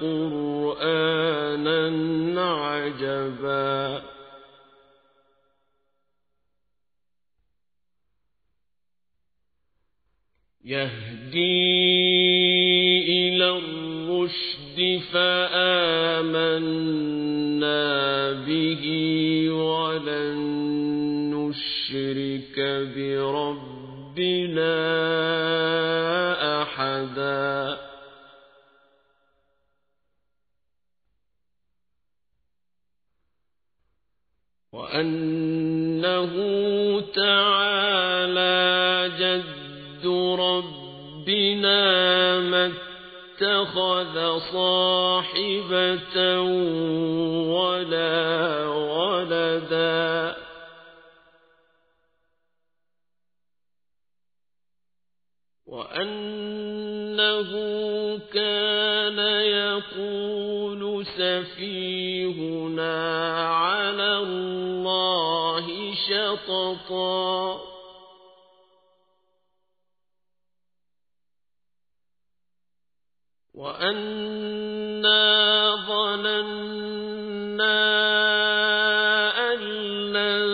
قرآنا عجبا. يهدي إلى الرشد فآمنا به ولن نشرك بربنا أحدا. وأنه تعالى جد ربنا ما اتخذ صاحبة ولا ولدا. وأنه كان يقول سفيهنا الله شططا. وأنا ظننا أن لن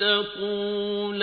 تقول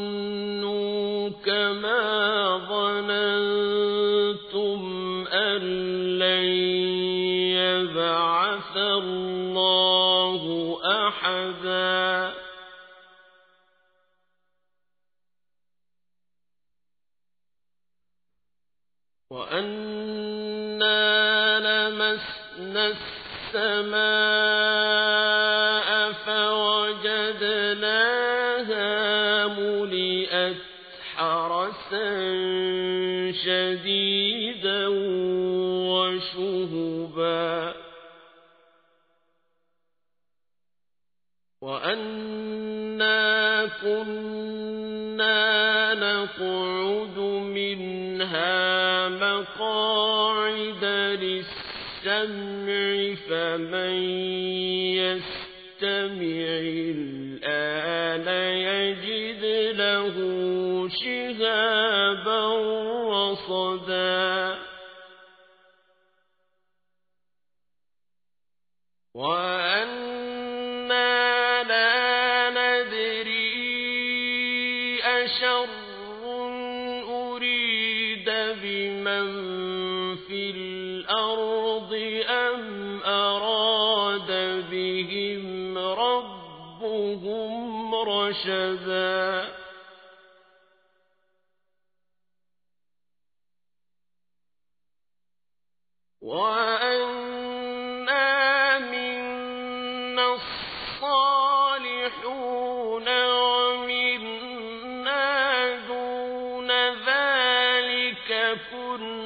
وأنا لمسنا السماء فوجدناها ملئت حرسا شديدا وشهبا وأنا كنا نقعد منها مقاعد للسمع فمن يستمع الآن يجد له شهابا رصدا. بهم ربهم رشدا وأنا منا الصالحون ومنا دون ذلك كنا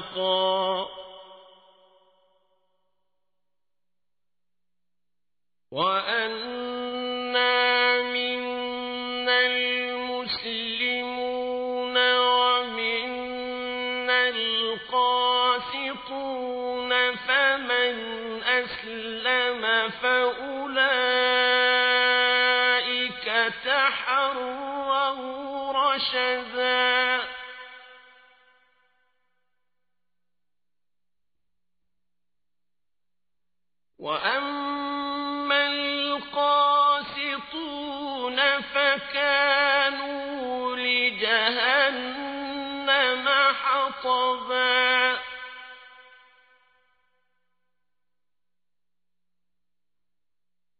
خلقا وأنا منا المسلمون ومنا القاسطون فمن أسلم فأولئك تحروا رشدا. حطبا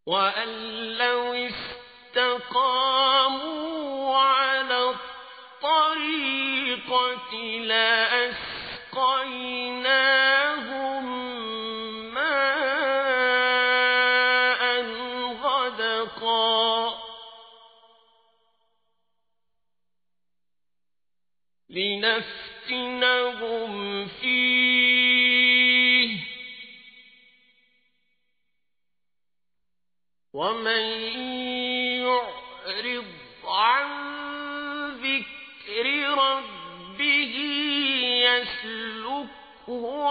وأن لو استقاموا على الطريقة لأسقيناهم ماء غدقا. لنفسهم فتنهم فيه ومن يعرض عن ذكر ربه يسلكه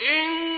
إن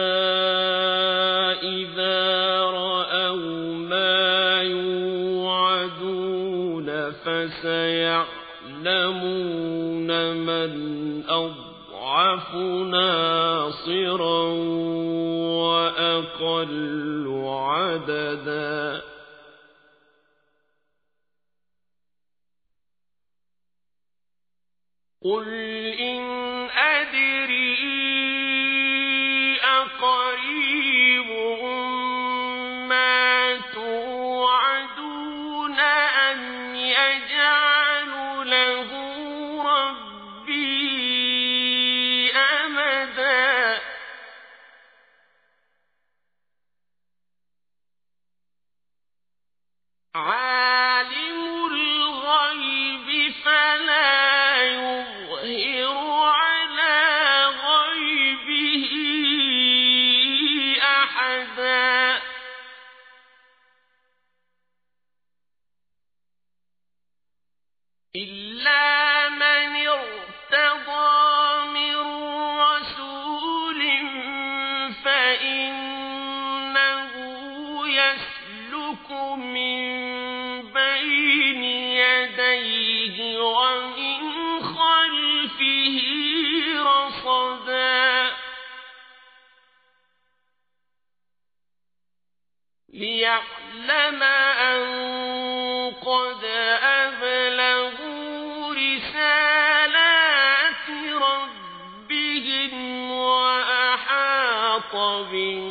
أضعف ناصرا وأقل عددا. قل إن ليعلم أن قد أبلغوا رسالات ربهم وأحاط بما